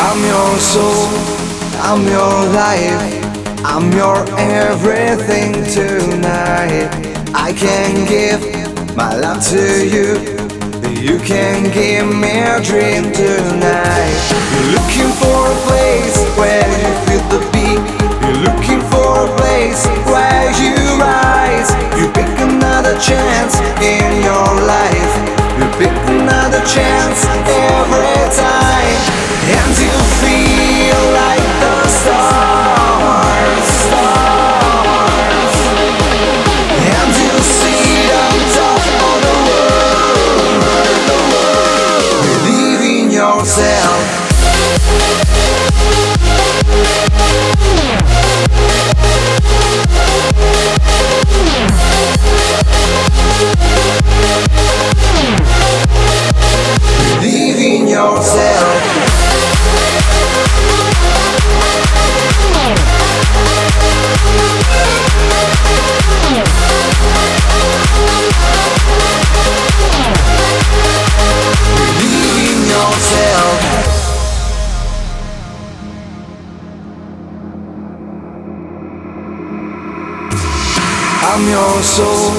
your soul, I'm your life, I'm your everything tonight. I can give my love to you, you can give me a dream tonight. You're looking for a place where you feel the beat, you're looking for a place where you rise. You pick another chance in your life, you pick another chance every time, I'm your soul,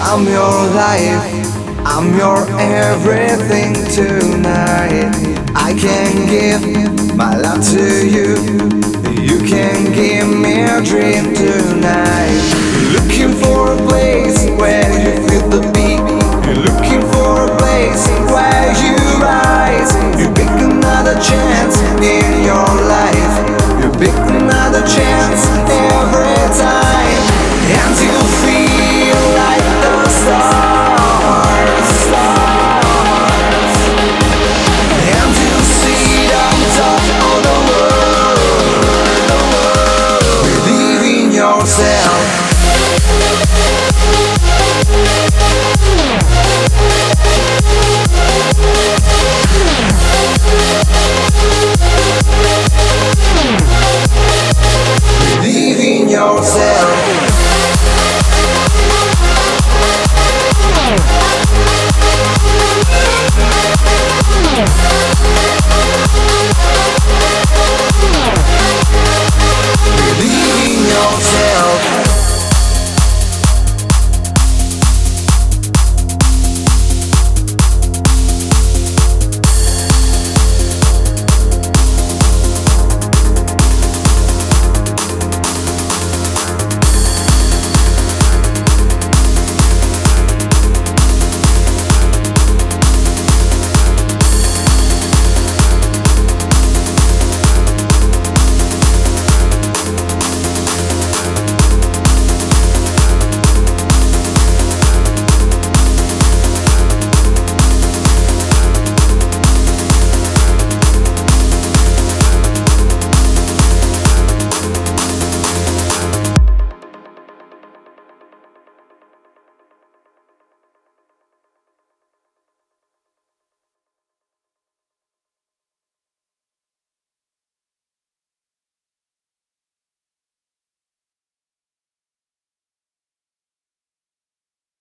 I'm your life, I'm your everything tonight. I can give my love to you, you can give me a dream tonight. Looking for a place where you Don't